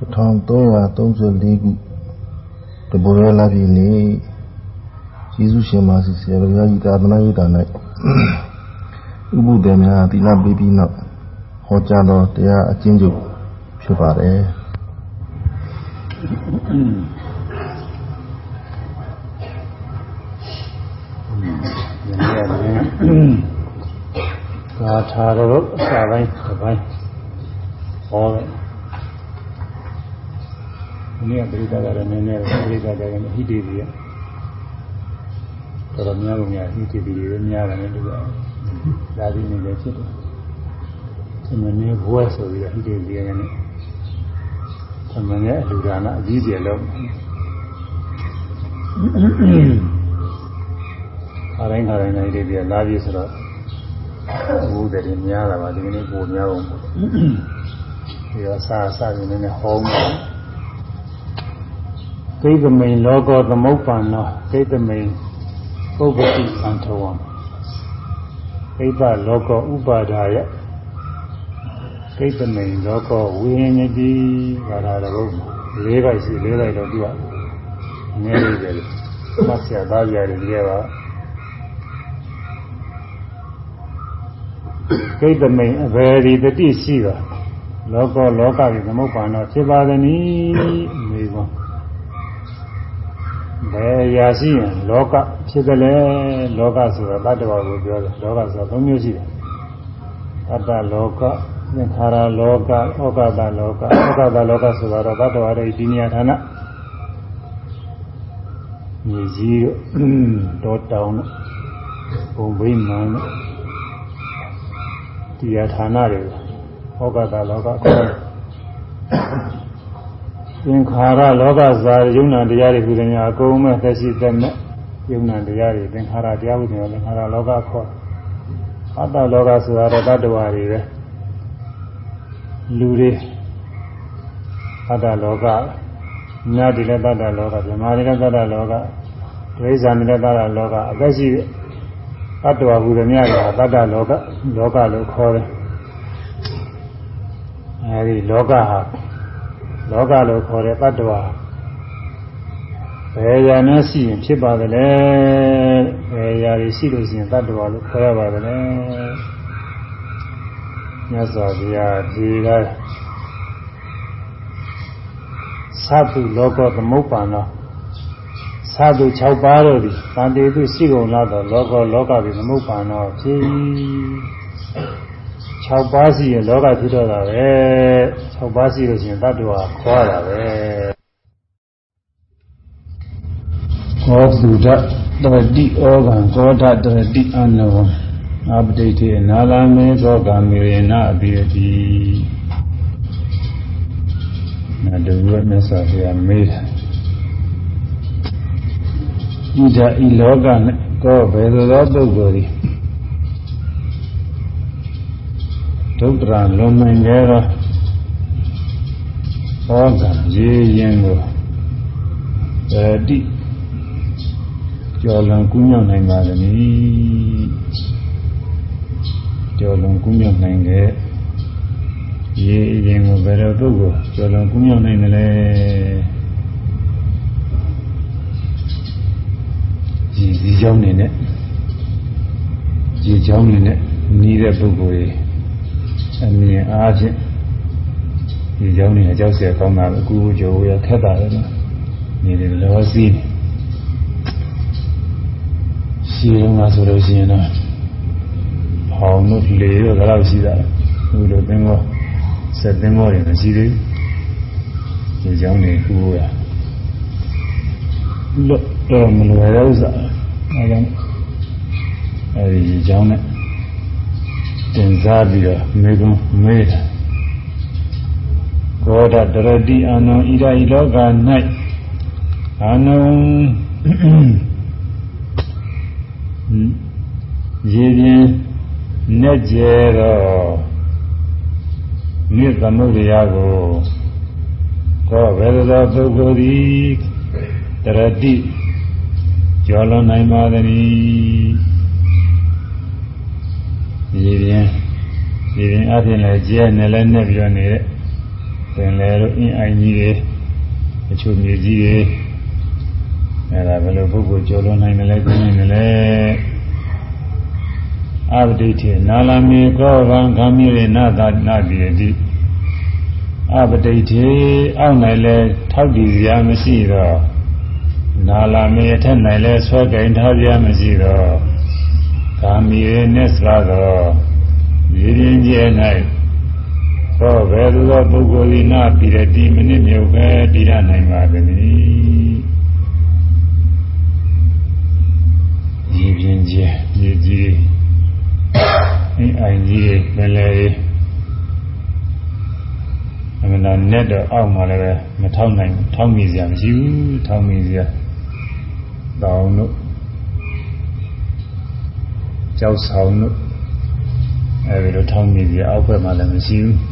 1334ခုတဘောရလာပြီနေယေရှုရှင်မာစီဆရာတော်ကြီးသာသနာ့ရေးတာ၌ဥပုဒေများသီလပေးပြီးနောက်ဟောကြားတော်တရားအကျဉ်းချုပ်ဖြစ်ပါတယ်ဂါထာတော်အစာပိုင်းတစ်ပိုင်းဟောတယ် ဒီနေ့ပရိသတ်ကလည်းနည်းနည်းပရိသတ်ကလည်းဟိတေကြီးတော်တော်များများဟိတေကြီးတွေများတယ်လို့ပြောဒါဒီနေလည်းဖြစ်တယ်သမဏေဘွဲဆိုပြီးဟိတေကြီးကလည်းသမဏေအလူဒါနအကြီးကျယ်လုံးခါတိုင်းခါတိုင်းလည်းဒီပြလာပြီဆိုတော့ဘုဒ္ဓတွေများလာပါဒီကနေ့ပိုများအောင်ဒီတော့စာစာနေနေဟောင်းတယ် ဒိဋ္ဌမိန်လောကောသမုပ္ပန္နောဒိဋ္ဌမိန်ပုဂ္ဂတိသံထောဝံဒိဋ္ဌလောကောဥပါဒါယဒိဋ္ဌမိန်လောကောဝိညာဉ်တိဘာသာတော်လေးပိုက်ရှိလေးပိုက်တော့သူကအနည်းလေးပဲမဆရာသားကြီးရတယ်ဒီကပါဒိဋ္ဌမိန်အဘယ်ဒီတတိရှိတာလောကောလောကကြီးသမုပ္ပါနောဖြစ်ပါသည်နိမေကော ဘယ်ရာရှိရင်လောကဖြစ်တယ်လေလောကဆိုတာတတ္တဝါကိုပြောတယ်လောကဆိုတာသုံးမျိုးရှိတယ်တတ္တလောကသင်္ခါရလောကဩကတလောကဩကတလောကဆိုတာတော့တတ္တဝါရဲ့ဒီနေရာဌာနမြေကြီးတို့တောတောင်တို့ဘုံဗိမာန်တို့ဒီရဌာနတွေဩကတလောကခေါ် သင်္ခါရလောကဇာယုံနာတရားတွေဟူသည်များအကုန်မဲ့သက်ရှိသက်မဲ့ယုံနာတရားတွေသင်္ခါရတရားဟုတယ်သင်္ခါရလောကခေါ်အတ္တလောကဆိုတာတော့တတ္တဝါတွေပဲလူတွေအတ္တလောကညတိလည်းတတ္တလောကဇမာတိလည်းတတ္တလောကဒိဋ္ဌာန်လည်းတတ္တလောကအသက်ရှိတတ္တဝါဟူသည်များကတတ္တလောကလောကလို့ခေါ်တယ်အဲဒီလောကဟာ လောကလို့ခေါ်တဲ့တ attva ဘယ်ရာနဲ့ရှိရင်ဖြစ်ပါသလဲဘယ်ရာတွေရှိလို့ရှိရင်တ attva လို့ခေါ်ရပါသလဲမြတ်စွာဘုရားဒီကသတ္တုလောကသမုပ္ပါနောသတ္တု6ပါးတို့သည်တန်တေသူရှိကုန်လာတော့လောကလောကပြီးသမုပ္ပါနောဖြစ်6ပါးရှိရင်လောကဖြစ်တော့တာပဲ 6ပါးရှိလို့ရှိရင်တ attva ခေါ်ရတာပဲကောသုဒ္ဓတရတိဩဂံကောဓတရတိအနဝံအပတိတေနာလမေသောကမေရဏအပိယတိနာဒုဝမြတ်စွာဘုရားမေးတယ်ဤဓာဤလောကနဲ့ကောဘယ်လိုသောပုဂ္ဂိုလ်သည်ဒုက္ခရလွန်နိုင်ကြတော့ ဟောကံရေးရင်ကိုတတိကျော်လွန်ကူးမြောက်နိုင်ပါသည်ကျော်လွန်ကူးမြောက်နိုင်တဲ့ရေးရင်ကိုဘယ်တော့ပုဂ္ဂိုလ်ကျော်လွန်ကူးမြောက်နိုင်တယ်လဲဒီဒီကြောင်းနေနဲ့ဒီကြောင်းနေနဲ့နီးတဲ့ပုဂ္ဂိုလ်ကြီးအမြင်အားဖြင့် ဒီကြောင်းနေအကြောက်เสียကောင်းတာအကူအကျိုးရခက်တာလည်းနေတယ်လောစီးရှိရင်မှာဆိုလို့ရှိရင်တော့ဟောင်းတို့လေတော့ဒါတော့ရှိတာဟိုလိုသင်္ဘောဆက်သင်္ဘောတွေမရှိသေးဘူးဒီကြောင်းနေကူရလွတ်တော့မလွယ်တဲ့ဥစ္စာအဲဒါအဲဒီကြောင်းနဲ့တင်စားပြီးတော့မေကွန်းမေးတာ ကောဒတရတိအာနံဣဒဤလောက၌အာနံရေပြင်းနဲ့ကျဲတော့မြစ်သမုဒ္ဒရာကိုကောဘယ်လိုပုဂ္ဂိုလ်သည်တရတိကျော်လွန်နိုင်ပါသည်ဒီရင်ဒီရင်အပြင်လည်းကျဲနေလဲနဲ့ပြီးတော့နေတဲ့ ပင်လယ်တို့အင်းအိုင်ကြီးတွေအချို့မြေကြီးတွေအဲဒါဘယ်လိုပုဂ္ဂိုလ်ကျော်လွန်နိုင်တယ်လဲသိနိုင်တယ်လဲအပတိထေနာလမေကောဗံခမိရေနာသနာတိတိအပတိထေအောက်၌လဲထောက်တည်စရာမရှိတော့နာလမေထက်၌လဲဆွဲကင်ထားစရာမရှိတော့ကာမီရေနဲ့စွာတော့ရည်ရင်ကျဲ၌ သောဘယ်သူသောပုဂ္ဂိုလ်ဤနာပိရတိမနစ်မြုပ်ပဲတည်ရနိုင်ပါသည်ရည်ရင်ကျဲရည်ကြီးအင်းအိုင်ကြီးပင်လေအမှန်တော့နဲ့တော့အောက်မှာလည်းပဲမထောက်နိုင်ထောက်မိစရာမရှိဘူးထောက်မိစရာတောင်းတို့ကြောက်ဆောင်တို့အဲဒီလိုထောင်းနေပြီးအောက်ဘက်မှာလည်းမရှိဘူး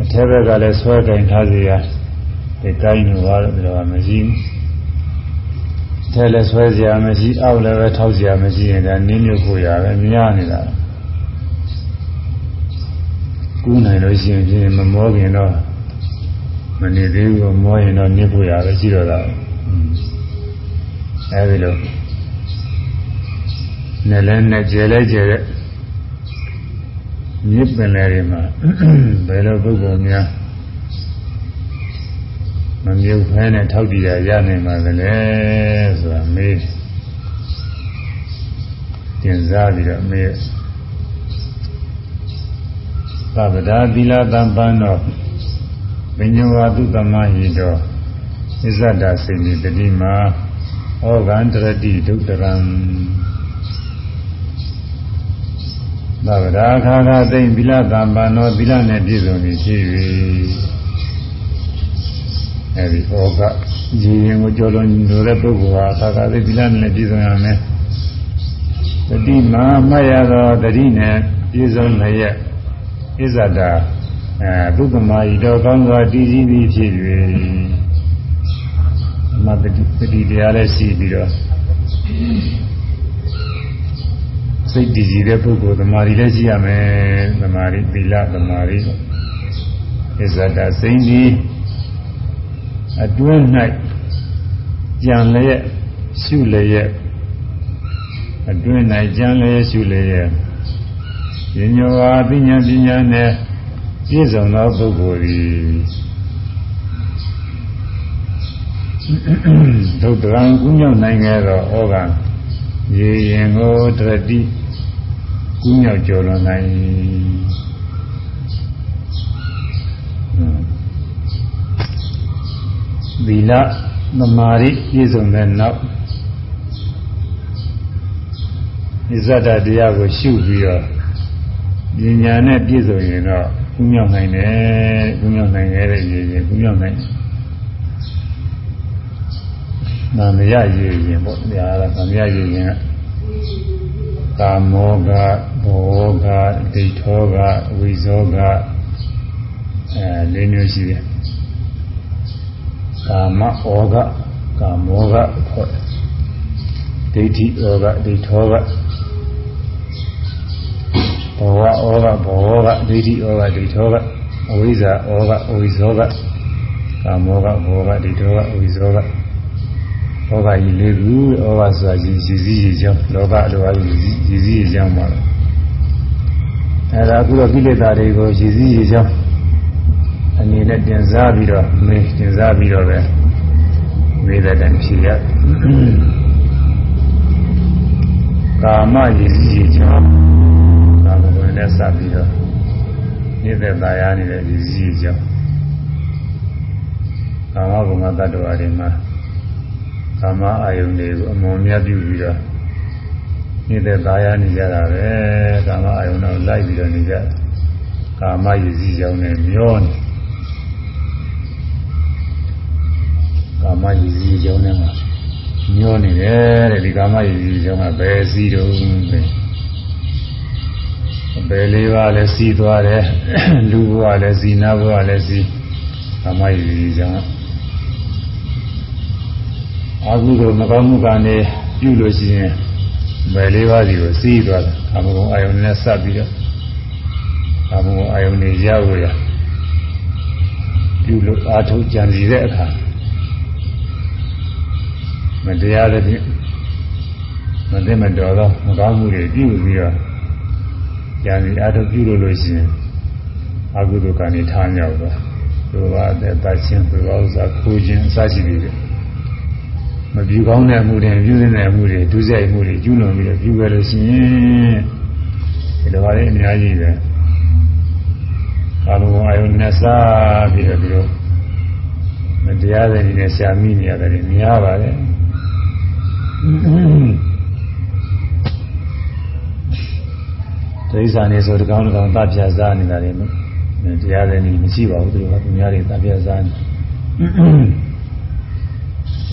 အထက်ဘက်ကလည်းဆွဲကင်ထားစီရဒီကိုင်းတို့ဘာလို့ပြောမရှိဘူးထဲလည်းဆွဲစရာမရှိအောက်လည်းပဲထောက်စရာမရှိရင်ဒါနင်းမြုပ်ဖို့ရပဲများနေတာကူးနိုင်လို့ရှိရင်ပြင်မမောခင်တော့မနေသေးဘူးမောရင်တော့နစ်ဖို့ရပဲရှိတော့တာအဲဒီလိုနဲ့လည်းနဲ့ကျဲလဲကျဲတဲ့ မြစ်ပင်လေတွေမှာဘယ်လိုပုဂ္ဂိုလ်များမမြုပ်ဖဲနဲ့ထောက်တည်ရရနိုင်ပါသလဲဆိုတာမေးတင်စားပြီးတော့မေးသဗ္ဗဒါသီလတံပန်းတော်ပညဝတုတမဟိတောဣဇဒ္ဒစေနိတတိမာဩဂန္တရတိဒုတရံ သဗ္ဗဒါခါခါသိမ့်သီလတံပန်သောသီလနဲ့ပြည့်စုံပြီဖြစ်၍အဲဒီဩကရည်ရင်ကိုကြောလွန်လို့တဲ့ပုဂ္ဂိုလ်ဟာခါခါသိသီလနဲ့ပြည့်စုံရမယ်တတိမာမရသောတတိနဲ့ပြည့်စုံလျက်ဣဇဒာအဲသုတမဤတော်ကောင်းစွာတည်ကြည်ပြီးဖြစ်၍မတတိတတိတရားလည်းရှိပြီးတော့ စိတ်တည်ကြည်တဲ့ပုဂ္ဂိုလ်သမာဓိလည်းရှိရမယ်သမာဓိသီလသမာဓိဣဇဒာစိမ့်ဒီအတွင်း၌ကြံလျက်ရှုလျက်အတွင်း၌ကြံလျက်ရှုလျက်ဉာဏ်ဝါပညာပညာနဲ့ပြည့်စုံသောပုဂ္ဂိုလ်သည်ဒုက္ခံကုညောင်းနိုင်ခဲ့သောဩဃရေရင်ကိုတရတိ ကူးမြောက်ကျော်လွန်နိုင်သီလသမာဓိပြည့်စုံတဲ့နောက်ဣဇဒတရားကိုရှုပြီးတော့ပညာနဲ့ပြည့်စုံရင်တော့ကူးမြောက်နိုင်တယ်ကူးမြောက်နိုင်ခဲ့တဲ့ရည်ရင်ကူးမြောက်နိုင်နာမရရည်ရင်ပေါ့ဒါကနာမရရည်ရင်ကကာမောက ဘောကဒိဋ္ဌောကဝိဇောကအဲလေးမျိုးရှိတယ်ကာမဩကကာမောကခေါ်ဒိဋ္ဌိဩကဒိဋ္ဌောကဘောဝဩကဘောကဒိဋ္ဌိဩကဒိဋ္ဌောကအဝိဇ္ဇာဩကအဝိဇောကကာမောကဘောကဒိဋ္ဌောကအဝိဇောကဩဃကြီးလေးခုဩဃဆိုတာရည်ရည်စည်းရည်ကြောင်းလောကအလိုအရည်ရည်စည်းရည်ကြောင်းပါတော့ အဲဒါအခုတော့ကိလေသာတွေကိုရည်စည်းရည်ကြောင်းအနေနဲ့တင်စားပြီးတော့မေးတင်စားပြီးတော့ပဲမေးတဲ့တိုင်ဖြေရကာမရည်စည်းရည်ကြောင်းကာမဂုဏ်နဲ့စပြီးတော့နေတဲ့သာယာနေတဲ့ရည်စည်းရည်ကြောင်းကာမဂုဏ်ကတ္တဝါတွေမှာကာမအာယုန်တွေကိုအမွန်မြတ်ပြုပြီးတော့ နေတဲ့သားရနေကြတာပဲကာမအာယုန်တော့လိုက်ပြီးတော့နေကြကာမရည်စည်းကြောင်းနဲ့မျောနေကာမရည်စည်းကြောင်းနဲ့မှာမျောနေတယ်တဲ့ဒီကာမရည်စည်းကြောင်းကဘယ်စီတုံးပဲဘယ်လေးပါးလဲစီးသွားတယ်လူဘဝလည်းစီနာဘဝလည်းစီကာမရည်စည်းကြောင်းအာဟုသောမကောင်းမှုကနေပြုလို့ရှိရင် ဘယ်လေးပါးစီကိုစီးသွားတယ်ကာမဂုဏ်အာယုန်နဲ့စပ်ပြီးတော့ကာမဂုဏ်အာယုန်တွေရောက်ရအားထုတ်ကြံစီတဲ့အခါမတရားတဲ့ဖြင့်မသိမတော်သောမကောင်းမှုတွေပြုပြီးတော့ကြံစီအားထုတ်ပြုလို့လို့ရှိရင်အကုသိုလ်ကံတွေထားမြောက်သွားသူကအသက်သချင်းသူကဥစ္စာခိုးခြင်းအစရှိပြီးတယ် မပြုကောင်းတဲ့အမှုတွေပြုတဲ့အမှုတွေဒုစရိုက်မှုတွေကျူးလွန်ပြီးတော့ပြုခဲ့လို့ရှိရင်ဒီလိုပါလေအများကြီးပဲကာလဝအာယုနဲ့စားပြီးတော့ဒီလိုမတရားတဲ့နေနဲ့ရှာမိနေရတယ်များပါလေဒိဋ္ဌာနေဆိုတကောင်တကောင်တပ်ပြစားနေတာတွေတရားတဲ့နေမရှိပါဘူးသူကသူများတွေတပ်ပြစားနေ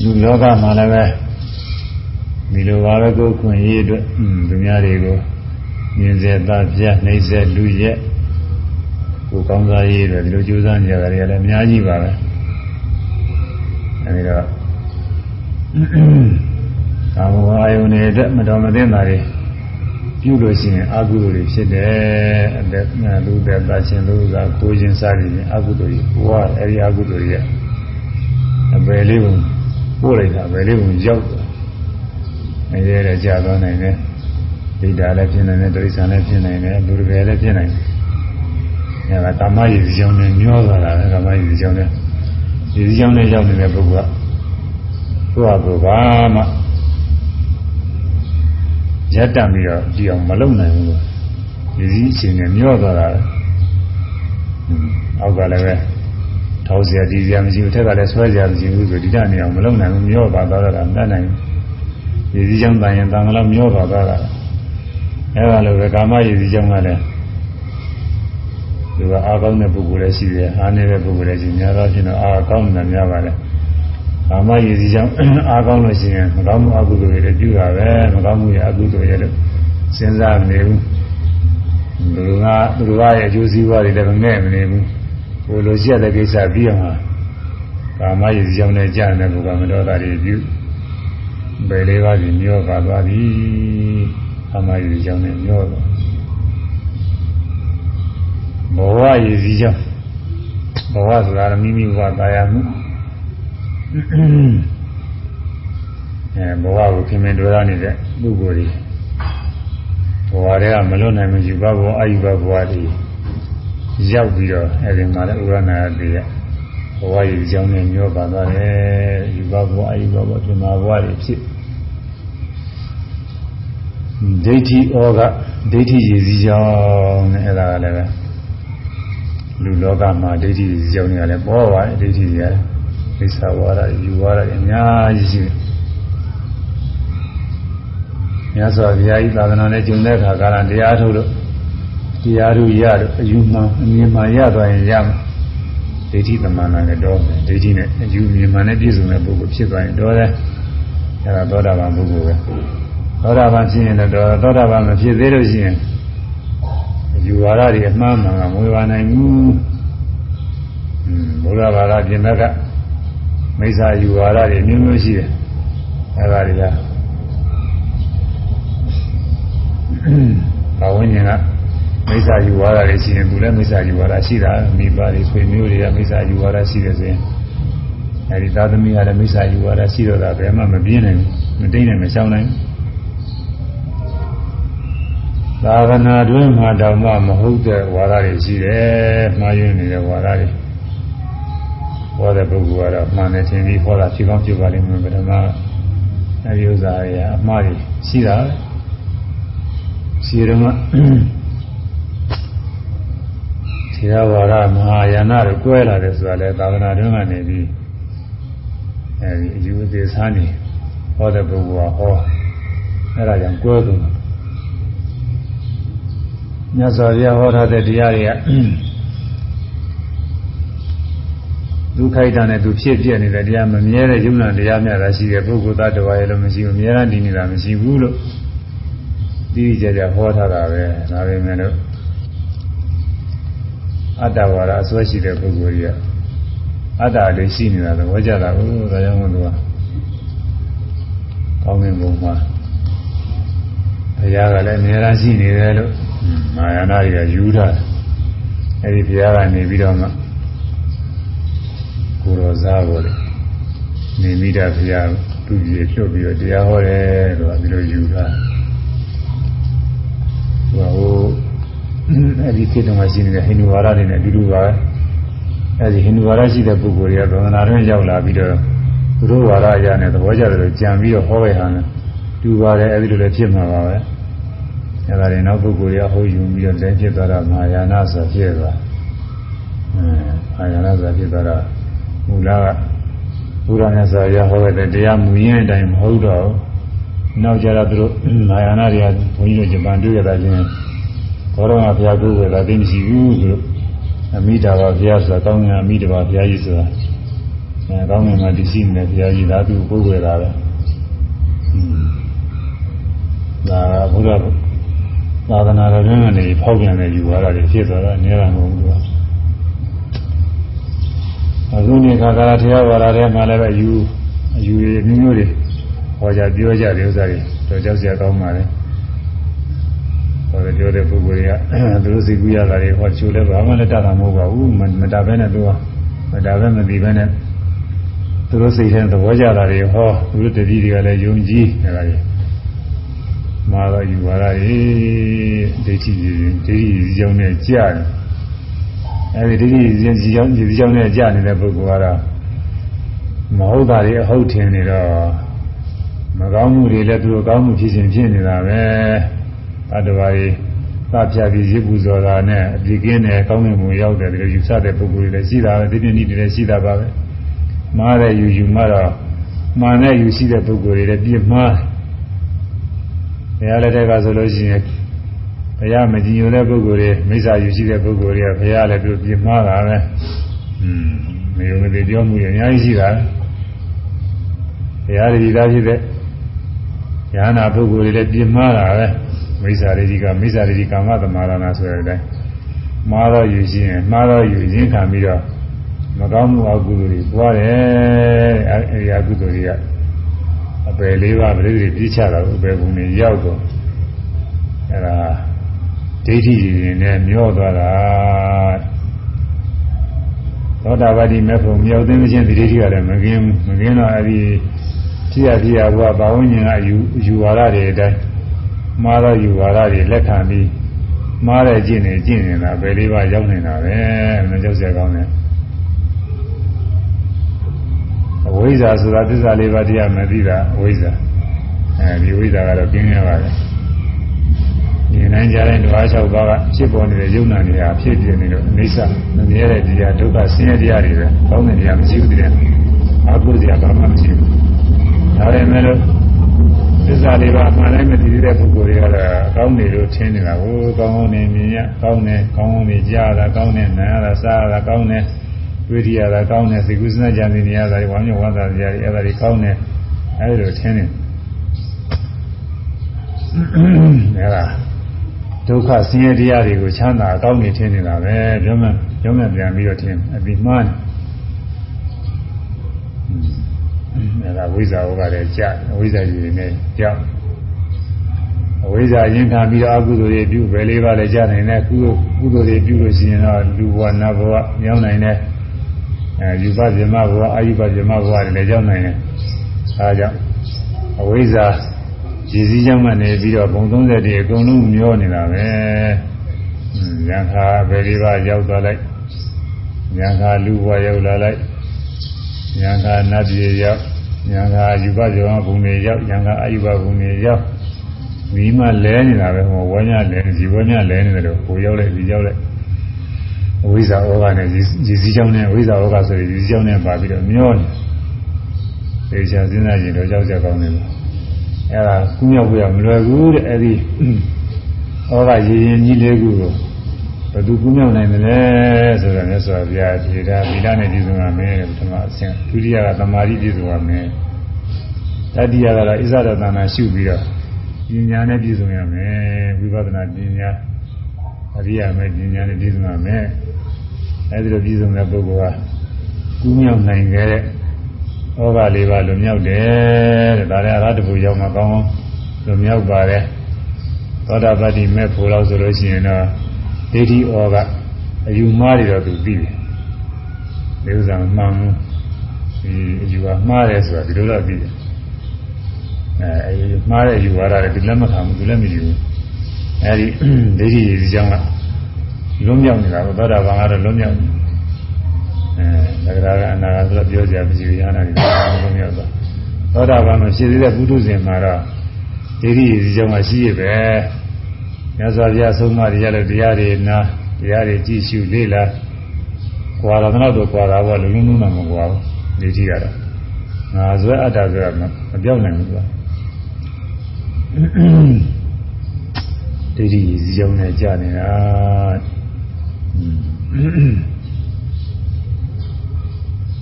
လူလောကမှာလည်းပဲဒီလိုပါပဲကိုယ်ခွင့်ရေးအတွက်သူများတွေကိုမြင်စေတပ်ပြနှိမ့်စေလူရက်ကိုကောင်းစားရေးအတွက်ဒီလိုကြိုးစားကြရတယ်လည်းအများကြီးပါပဲအဲဒီတော့ကာမဝါယုန်တွေအတွက်မတော်မသင့်တာတွေပြုလို့ရှိရင်အကုသိုလ်တွေဖြစ်တယ်အသက်လူသက်သာချင်းလူကကိုခြင်းစားနေရင်အကုသိုလ်တွေဘဝအဲဒီအကုသိုလ်တွေရဲ့အပယ်လေးကို ပို့လိုက်တာအပယ်လေးကိုရောက်သွားနေရတဲ့ကြာသွားနိုင်တယ်ဒိဋ္ဌာလည်းဖြစ်နိုင်တယ်ဒိဋ္ဌာလည်းဖြစ်နိုင်တယ်လူတွေလည်းဖြစ်နိုင်တယ်အဲဒါကာမရည်ကြောင်းနဲ့ညှောသွားတာကာမရည်ကြောင်းနဲ့ဒီကြောင်းနဲ့ရောက်နေတဲ့ပုဂ္ဂိုလ်ကသူ့ဟာကိုဘာမှရက်တံပြီးတော့ဒီအောင်မလုံနိုင်ဘူးလို့ဒီစည်းအချိန်နဲ့မျောသွားတာအောက်ကလည်းပဲ ထောက်เสียဒီเสียမရှိဘူးထက်ကလည်းဆွဲเสียမရှိဘူးဆိုဒီတနေအောင်မလုံနိုင်ဘူးမျောပါသွားတာမတတ်နိုင်ဘူးဒီစည်းကြောင့်တန်ရင်တန်ကလေးမျောပါသွားတာအဲဒါလိုပဲကာမရည်စည်းကြောင့်ကလည်းသူကအားကောင်းတဲ့ပုဂ္ဂိုလ်လည်းရှိတယ်အားနည်းတဲ့ပုဂ္ဂိုလ်လည်းရှိများသောဖြင့်တော့အားကောင်းတယ်များပါလေကာမရည်စည်းကြောင့်အားကောင်းလို့ရှိရင်မကောင်းမှုအကုသိုလ်တွေလည်းပြုတာပဲမကောင်းမှုရဲ့အကုသိုလ်ရဲ့လို့စဉ်းစားမနေဘူးလူကလူကရဲ့အကျိုးစီးပွားတွေလည်းမငဲ့မနေဘူး ဟိုလိုရှိရတဲ့ကိစ္စပြီးအောင်ကာမရည်စည်းကြောင့်လည်းကြားတဲ့ဘုရားမတော်တာတွေပြုဘယ်လေးပါးကြီးမျောပါသွားပြီကာမရည်စည်းကြောင့်လည်းမျောသွားဘဝရည်စည်းကြောင့်ဘဝဆိုတာမိမိဘဝသာယာမှုအဲဘဝကိုခင်မင်တွေ့ရနေတဲ့ပုဂ္ဂိုလ်တွေဘဝတွေကမလွတ်နိုင်မယူဘဘဝအာယုဘဘဝတွေ ရောက်ပြီးတော့အဲဒီမှာလည်းဥရဏာတေရဘဝရည်ကြောင်းနဲ့ညောပါသွားတယ်ယူဘဘဝအာယုဘဘဝပြမဘဝတွေဖြစ်ဒိဋ္ဌိဩကဒိဋ္ဌိရည်စည်းကြောင်းနဲ့အဲဒါကလည်းပဲလူလောကမှာဒိဋ္ဌိရည်စည်းကြောင်းတွေကလည်းပေါ်ပါတယ်ဒိဋ္ဌိတွေရတယ်မိစ္ဆာဝါဒယူဝါဒအများကြီးရှိတယ်။မြတ်စွာဘုရားကြီးသာသနာနဲ့ကျုံတဲ့အခါကာလတရားထုတ်လို့ တရားထုတ်ရတော့အယူမှန်အမြင်မှန်ရသွားရင်ရမှာဒိဋ္ဌိသမဏနဲ့တော့ဒိဋ္ဌိနဲ့အယူမြင်မှန်နဲ့ပြည့်စုံတဲ့ပုဂ္ဂိုလ်ဖြစ်သွားရင်တော့တယ်။အဲဒါသောတာပန်ပုဂ္ဂိုလ်ပဲ။သောတာပန်ဖြစ်ရင်တော့သောတာပန်မဖြစ်သေးလို့ရှိရင်အယူဝါဒတွေအမှားမှန်ကမဝေပါနိုင်ဘူး။อืมဘုရားဘာသာပြင်ဘက်ကမိစ္ဆာယူဝါဒတွေမျိုးမျိုးရှိတယ်အဲဒါတွေကဘာဝဉ္ဇဉ်က မိစ္ဆာယူဝါဒတွေရှိရင်သူလည်းမိစ္ဆာယူဝါဒရှိတာမိဘတွေဆွေမျိုးတွေကမိစ္ဆာယူဝါဒရှိတယ်ဆိုရင်အဲဒီသာသမီကလည်းမိစ္ဆာယူဝါဒရှိတော့တာဘယ်မှမပြင်းနိုင်ဘူးမတိတ်နိုင်မရှောင်နိုင်သာသနာတွင်မှာတောင်မှမဟုတ်တဲ့ဝါဒတွေရှိတယ်မှားယွင်းနေတဲ့ဝါဒတွေဟောတဲ့ပုဂ္ဂိုလ်ကတော့မှန်တယ်ထင်ပြီးဟောတာဖြစ်ကောင်းဖြစ်ပါလိမ့်မယ်ပထမအဲဒီဥစ္စာတွေအမှားတွေရှိတာရှိရမှာ ထေရဝါဒမဟာယာနတွေကွဲလာတယ်ဆိုတာလေသာသနာတွင်းကနေပြီးအဲဒီအယူအသေးစားနေဟောတဲ့ပုဂ္ဂိုလ်ကဟောအဲဒါကြောင့်ကွဲကုန်မြတ်စွာဘုရားဟောထားတဲ့တရားတွေကဒုက္ခိတနဲ့သူဖြစ်ပြနေတဲ့တရားမမြဲတဲ့ယုံနာတရားများတာရှိတယ်ပုဂ္ဂိုလ်သားတော်ရဲ့လို့မရှိဘူးအများအားဒီနေတာမရှိဘူးလို့ဒီကြကြဟောထားတာပဲဒါပေမဲ့လို့ အတ္တဝါဒအစွဲရှိတဲ့ပုဂ္ဂိုလ်ကြီးကအတ္တလေးရှိနေတာသဘောကျတာကိုဒါကြောင့်မို့လို့ကောင်းကင်ဘုံမှာဘုရားကလည်းအများအားရှိနေတယ်လို့မာယာနာတွေကယူထားတယ်အဲဒီဘုရားကနေပြီးတော့မှကိုတော်စားပေါ်တယ်နေမိတာဘုရားသူကြီးလှုပ်ပြီးတော့တရားဟောတယ်လို့ဒီလိုယူတာဟို အဲ့ဒီခေတ်တုန်းကရှိနေတဲ့ဟိန္ဒူဝါဒတွေနဲ့အတူတူပါပဲအဲ့ဒီဟိန္ဒူဝါဒရှိတဲ့ပုဂ္ဂိုလ်တွေကသာသနာ့တွင်ရောက်လာပြီးတော့သူတို့ဝါဒအရာနဲ့သဘောကျတယ်လို့ကြံပြီးတော့ဟောခဲ့တာနဲ့တူပါတယ်အဲ့ဒီလိုလည်းဖြစ်မှာပါပဲအဲ့ဒါတွေနောက်ပုဂ္ဂိုလ်ရဟောယူပြီးတော့လည်းဖြစ်သွားတာမဟာယာနဆိုဖြစ်သွားအဲမဟာယာနဆိုဖြစ်သွားတာမူလကဘုရားမြတ်စွာဘုရားဟောခဲ့တဲ့တရားမူရင်းအတိုင်းမဟုတ်တော့နောက်ကြတော့သူတို့မဟာယာနတွေကဘုန်းကြီးတို့ဂျပန်တွေ့ရတာချင်း ဘောရမဘုရားကိုယ်ကသိမရှိဘူးသူတို့အမိတာပါဘုရားဆိုတာကောင်းငင်အမိတာပါဘုရားကြီးဆိုတာအဲကောင်းငင်မှာတည်ရှိနေတဲ့ဘုရားကြီးဒါသူကိုယ်ွယ်တာပဲဒါဘုရားသာသနာတော်တွင်ကနေဖောက်ပြန်တဲ့ယူဝါဒတွေဖြစ်သွားတာနေရာမဟုတ်ဘူးအခုနေခါကာလတရားဝါဒထဲမှာလည်းပဲယူအယူရမျိုးမျိုးတွေဟောကြပြောကြတဲ့ဥစ္စာတွေတော့ကြောက်စရာကောင်းပါလေ ဟောပြောတဲ့ပုဂ္ဂိုလ်တွေကသူတို့စိတ်ကူးရတာတွေဟောချိုးလဲဘာမှလည်းတတ်တာမဟုတ်ပါဘူးမတာပဲနဲ့သူကမတာပဲမသိပဲနဲ့သူတို့စိတ်ထဲသဘောကျတာတွေဟောသူတို့တတိတွေကလည်းယုံကြည်နေတာတွေမာတော့ယူပါလားဒိဋ္ဌိကြီးဒိဋ္ဌိကြောင့်နဲ့ကြာတယ်အဲဒီဒိဋ္ဌိကြီးကြောင့်ဒီကြောင့်နဲ့ကြာနေတဲ့ပုဂ္ဂိုလ်ကတော့မဟုတ်တာတွေအဟုတ်ထင်နေတော့မကောင်းမှုတွေလည်းသူတို့ကောင်းမှုဖြစ်ခြင်းဖြစ်နေတာပဲ အတ္တဝါကြီးသတ်ဖြတ်ပြီးရစ်ပူဇော်တာနဲ့အပြစ်ကင်းတယ်ကောင်းတဲ့မှုရောက်တယ်ဒီလိုယူဆတဲ့ပုဂ္ဂိုလ်တွေလည်းရှိတာပဲဒီပြင်းဒီတွေလည်းရှိတာပါပဲမှားတဲ့ယူယူမှတော့မှန်တဲ့ယူရှိတဲ့ပုဂ္ဂိုလ်တွေလည်းပြစ်မှားဘုရားလက်ထက်ကဆိုလို့ရှိရင်ဘုရားမကြည်ညိုတဲ့ပုဂ္ဂိုလ်တွေမိစ္ဆာယူရှိတဲ့ပုဂ္ဂိုလ်တွေကဘုရားလည်းသူပြစ်မှားတာပဲอืมမယုံမသိပြောမှုရအများကြီးရှိတာဘုရားတည်သားဖြစ်တဲ့ဉာဏပုဂ္ဂိုလ်တွေလည်းပြစ်မှားတာပဲ မိစ္ဆာရိတိကမိစ္ဆာရိတိကာမသမာရဏဆိုတဲ့အတိုင်းမှားတော့ယူရှိရင်မှားတော့ယူရင်းခံပြီးတော့မကောင်းမှုအကုသိုလ်တွေပွားတယ်အဲဒီအကုသိုလ်တွေကအပယ်လေးပါးပြိတိပြစ်ချတာအပယ်ဘုံတွေရောက်တော့အဲဒါဒိဋ္ဌိတွေနဲ့မျောသွားတာသောတာပတိမေဖို့မြောက်သိမချင်းဒီဒိဋ္ဌိကလည်းမကင်းမကင်းတော့အဲဒီဖြစ်ရဖြစ်ရဘုရားဘာဝဉ္ဇဉ်ကယူယူဝါဒတွေအတိုင်း မှားတော့ယူဝါဒတွေလက်ခံပြီးမှားတဲ့ကျင့်နေကျင့်နေတာဘယ်လေးပါရောက်နေတာပဲမကြောက်စရာကောင်းတယ်အဝိဇ္ဇာဆိုတာသစ္စာလေးပါးတရားမသိတာအဝိဇ္ဇာအဲဒီဝိဇ္ဇာကတော့ပြင်းရပါတယ်ဒီနိုင်ကြတဲ့ဓဝါ၆ပါးကဖြစ်ပေါ်နေတဲ့ယုံနာနေရာဖြစ်ပြနေလို့အိဋ္ဌမမြဲတဲ့တရားဒုက္ခဆင်းရဲတရားတွေပဲကောင်းတဲ့တရားမရှိဘူးတည်းအကုသိုလ်ဘာမှမရှိဘူးဒါပေမဲ့လို့ သစ္စာလေးပါးမှန်တိုင်းမသိတဲ့ပုဂ္ဂိုလ်တွေကတော့ကောင်းတယ်လို့ထင်နေတာကိုကောင်းကောင်းနေမြင်ရကောင်းတယ်ကောင်းကောင်းနေကြားတာကောင်းတယ်နားရတာစားရတာကောင်းတယ်တွေ့ရတာကောင်းတယ်စိတ်ကူးစမ်းကြံနေရတာဝမ်းမြောက်ဝမ်းသာကြရအဲ့ဒါတွေကောင်းတယ်အဲ့လိုထင်နေအဲ့ဒါဒုက္ခဆင်းရဲတရားတွေကိုချမ်းသာကောင်းနေထင်နေတာပဲပြောမှပြောမှပြန်ပြီးတော့ထင်အပြီးမှားတယ် အဲ့ဒါဝိဇ္ဇာဟောကလည်းကြာဝိဇ္ဇာကြီးနေကြောက်အဝိဇ္ဇာရင်ခံပြီးတော့အကုသိုလ်တွေပြုပဲလေးပါးလည်းကြာနိုင်တယ်ကုကုသိုလ်တွေပြုလို့ရှိရင်တော့လူဘဝနတ်ဘဝမြောင်းနိုင်တယ်အဲယူပဇမဘဝအာယုပဇမဘဝတွေလည်းကြောက်နိုင်တယ်အဲဒါကြောင့်အဝိဇ္ဇာရည်စည်းကြောင့်ကနေပြီးတော့ဘုံ30တိအကုန်လုံးမျောနေတာပဲဉာဏ်ခါပဲလေးပါးရောက်သွားလိုက်ဉာဏ်ခါလူဘဝရောက်လာလိုက် ဉာဏ်ခါနတ်ပြည်ရောက်ဉာဏ်ခါယူပဇောဘုံတွေရောက်ဉာဏ်ခါအာယုပဘုံတွေရောက်ဒီမှလဲနေတာပဲဟောဝညလဲဒီဝညလဲနေတယ်လို့ကိုရောက်လိုက်ဒီရောက်လိုက်အဝိဇ္ဇာဩဃနဲ့ရည်စည်းကြောင်းနဲ့အဝိဇ္ဇာဩဃဆိုရင်ရည်စည်းကြောင်းနဲ့ပါပြီးတော့မျောနေသေချာစဉ်းစားကြည့်တော့ကြောက်ကြကောင်းတယ်အဲ့ဒါကူးမြောက်ပြရမလွယ်ဘူးတဲ့အဲ့ဒီဩဃရည်ရင်ကြီးလေးခုကို ဘယ်သူကူးမြောက်နိုင်မလဲဆိုတော့မြတ်စွာဘုရားဖြေတာဗီလာနဲ့ပြည့်စုံရမယ်ပထမအဆင့်ဒုတိယကသမာဓိပြည့်စုံရမယ်တတိယကတော့ဣဇရတနာရှုပြီးတော့ပညာနဲ့ပြည့်စုံရမယ်ဝိပဿနာပညာအရိယာမဲ့ပညာနဲ့ပြည့်စုံရမယ်အဲဒီလိုပြည့်စုံတဲ့ပုဂ္ဂိုလ်ကကူးမြောက်နိုင်ခဲ့တဲ့ဩဃလေးပါလွမြောက်တယ်တဲ့ဒါလည်းအရဟတဘူရောက်မှကောင်းကောင်းလွမြောက်ပါတယ်သောတာပတ္တိမဲ့ဖို့လို့ဆိုလို့ရှိရင်တော့ ဒိဋ္ဌိဩဃအယူမှားတွေတော့သူသိတယ်ဒီဥစ္စာမှန်ဘူးဒီအယူကမှားတယ်ဆိုတာဒီလိုတော့သိတယ်အဲအဲမှားတဲ့အယူဝါဒတွေဒီလက်မခံဘူးဒီလက်မယူဘူးအဲဒီဒိဋ္ဌိဒီကြောင့်ကလွံ့မြောက်နေတာကိုသောတာပန်ကတော့လွံ့မြောက်အဲဒါကြကအနာဂတ်ဆိုတော့ပြောကြမရှိဘူးရဟနာတွေလွံ့မြောက်သွားသောတာပန်မှာရှိသေးတဲ့ပုထုဇဉ်မှာတော့ဒိဋ္ဌိဒီကြောင့်ကရှိရပဲ မြတ်စွာဘုရားဆုံးမရရတဲ့တရားတွေနာတရားတွေကြည့်ရှုလေ့လာကွာတော်တော့ကွာတာပေါ့လုံးလုံးတော့မကွာဘူးဒိဋ္ဌိကတော့ငါဇွဲအတ္တဇွဲမပြောက်နိုင်ဘူးကွာဒိဋ္ဌိစီကြောင်းနဲ့ကြာနေတာ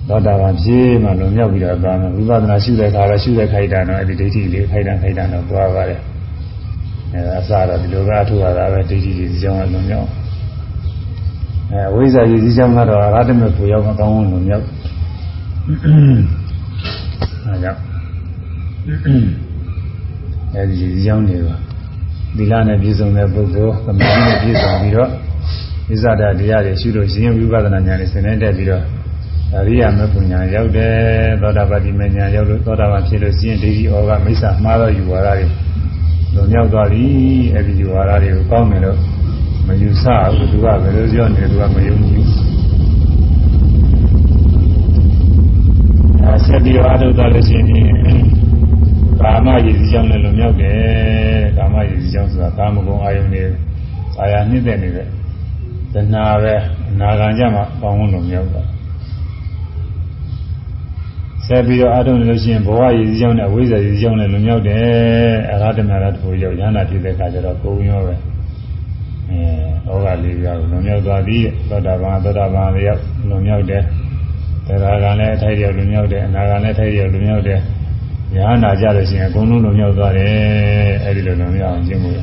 သောတာပန်ဖြစ်မှလွန်မြောက်ပြီးတော့သာမဝိပဿနာရှုတဲ့အခါတော့ရှုတဲ့ခိုက်တာတော့အဲ့ဒီဒိဋ္ဌိလေးခိုက်တာခိုက်တာတော့သွားပါတယ် အဲအစတော့ဒီလိုကအထုရတာပဲဒိဋ္ဌိစီကြောင်းကလွန်မြောက်အဲဝိဇ္ဇာရည်စီကြောင်းကတော့အရဟတမေပူရောက်မကောင်းလွန်မြောက်အဲကြောင့်အဲဒီရည်စီကြောင်းတွေပါသီလနဲ့ပြည့်စုံတဲ့ပုဂ္ဂိုလ်သမာဓိနဲ့ပြည့်စုံပြီးတော့ဣဇဒတရားတွေရှုလို့ရှိရင်ဝိပဿနာဉာဏ်နဲ့ဆင်နေတက်ပြီးတော့အရိယာမပညာရောက်တယ်သောတာပတိမညာရောက်လို့သောတာပန်ဖြစ်လို့ရှိရင်ဒိဋ္ဌိဩဃမိစ္ဆာမှားသောယူဝါဒတွေ လွန်မြောက်သွားပြီအဲ့ဒီယူဝါဒတွေကိုကောင်းတယ်လို့မယူဆဘူးသူကဘယ်လိုပြောနေသူကမယုံကြည်အဲဆက်ပြီးတော့အထုသွားလို့ရှိရင်ကာမရည်စည်းကြောင်းနဲ့လွန်မြောက်တယ်ကာမရည်စည်းကြောင်းဆိုတာကာမဂုဏ်အာယုန်တွေအာရနှိမ့်တဲ့နေတဲ့တဏှာပဲအနာဂံကြမှာပေါင်းလွန်မြောက်တာ ဆက်ပြီးတော့အထုံးလို့ရှိရင်ဘဝရည်စည်းကြောင်းနဲ့အဝိဇ္ဇာရည်စည်းကြောင်းနဲ့လွန်မြောက်တယ်အရဟတမရတ္ထရောက်ရဟနာဖြစ်တဲ့အခါကျတော့ကိုယ်ရောပဲအဲဩဃလေးပြားကိုလွန်မြောက်သွားပြီးသောတာပန်သောတာပန်လေးရောက်လွန်မြောက်တယ်တရားကလည်းအထိုက်ရောက်လွန်မြောက်တယ်အနာကလည်းထိုက်ရောက်လွန်မြောက်တယ်ရဟနာကြလို့ရှိရင်အကုန်လုံးလွန်မြောက်သွားတယ်အဲဒီလိုလွန်မြောက်အောင်ကျင့်မှုရ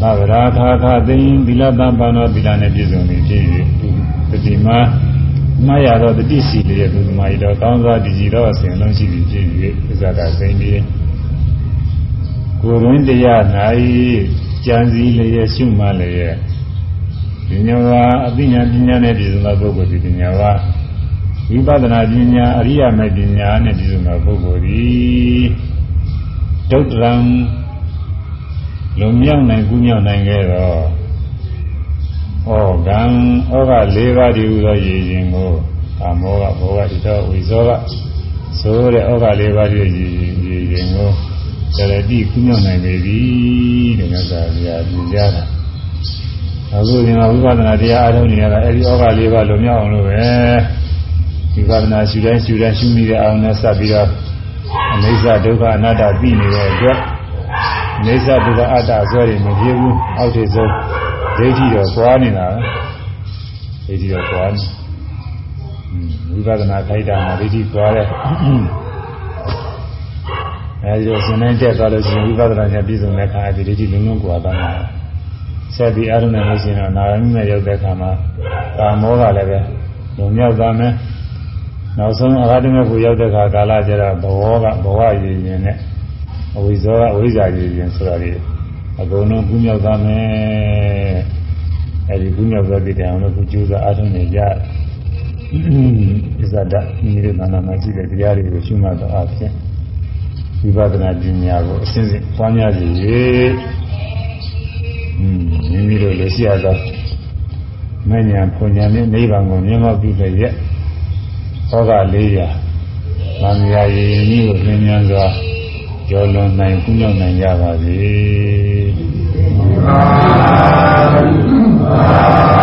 သဗ္ဗရာခါခသိင်သီလတံပါဏောသီလနဲ့ပြည့်စုံနေဖြစ်၍တတိမာ မှားရတော့တတိစီလေးရဲ့သူသမားဤတော့ကောင်းစွာတည်ကြည်တော့အစဉ်လုံးရှိပြီးဖြစ်၍သစ္စာကသိင်ပြီးကိုယ်ရင်းတရား၌ကြံစည်လျက်ရှုမှလျက်ပညာဝါအသိဉာဏ်ပညာနဲ့ပြည့်စုံသောပုဂ္ဂိုလ်ဒီပညာဝါဝိပဿနာပညာအရိယာမေပညာနဲ့ပြည့်စုံသောပုဂ္ဂိုလ်သည်ဒုက္တရံလုံမြောက်နိုင်ကူးမြောက်နိုင်ခဲ့တော့ ဩကံဩက၄ပါးဒီဟူသောရည်ရင်ကိုကာမောကဘောကတိတော်ဝိဇောကဆိုတဲ့ဩက၄ပါးဒီရည်ရင်ကိုတရတိကူးမြောက်နိုင်ပေပြီတဲ့မြတ်စွာဘုရားပြကြတာအခုဒီမှာဝိပဿနာတရားအားထုတ်နေရတာအဲဒီဩက၄ပါးလုံမြောက်အောင်လို့ပဲဝိပဿနာရှုတိုင်းရှုတိုင်းရှုမိတဲ့အောင်နဲ့စပ်ပြီးတော့အနိစ္စဒုက္ခအနတ္တသိနေတဲ့အတွက်နေသဒုက္ခအတ္တဆွဲတွေမပြေဘူးအောက်ထစ်ဆုံး ဒိဋ္ဌိတော့သွားနေတာဒိဋ္ဌိတော့သွားနေဝိပဿနာခိုက်တာမှာဒိဋ္ဌိသွားတယ်အဲဒီတော့စဉ်းနိုင်တက်သွားလို့ရှိရင်ဝိပဿနာဉာဏ်ပြည့်စုံတဲ့အခါဒီဒိဋ္ဌိလုံးလုံးကွာသွားမှာဆက်ပြီးအရုဏနဲ့လို့ရှိရင်တော့နာရမိနဲ့ရောက်တဲ့အခါမှာကာမောကလည်းပဲလုံမြောက်သွားမယ်နောက်ဆုံးအရဟတမေကိုရောက်တဲ့အခါကာလကျတော့ဘဝကဘဝရည်ရင်နဲ့အဝိဇ္ဇာအဝိဇ္ဇာရည်ရင်ဆိုတာဒီ အကုန်လုံးကူးမြောက်သွားမယ်အဲဒီကူးမြောက်သွားတဲ့အောင်လို့ကိုကြိုးစားအားထုတ်နေကြဣဇဒမိရနာနာမှာရှိတဲ့တရားတွေကိုရှုမှတ်တော့အဖြစ်ဝိပဿနာပညာကိုအစဉ်စဉ်ပွားများစီ၍မိမိတို့လည်းရှိရသောမဉ္ဇဉ်ဖွညာနဲ့နိဗ္ဗာန်ကိုမြင်မောက်ပြီးတဲ့ရက်ဟောက၄ရာ။ဗာမယာရည်နည်းကိုလင်းမြန်စွာကျော်လွန်နိုင်ကုမြောက်နိုင်ကြပါစေ။ ஆமென் ஆமென்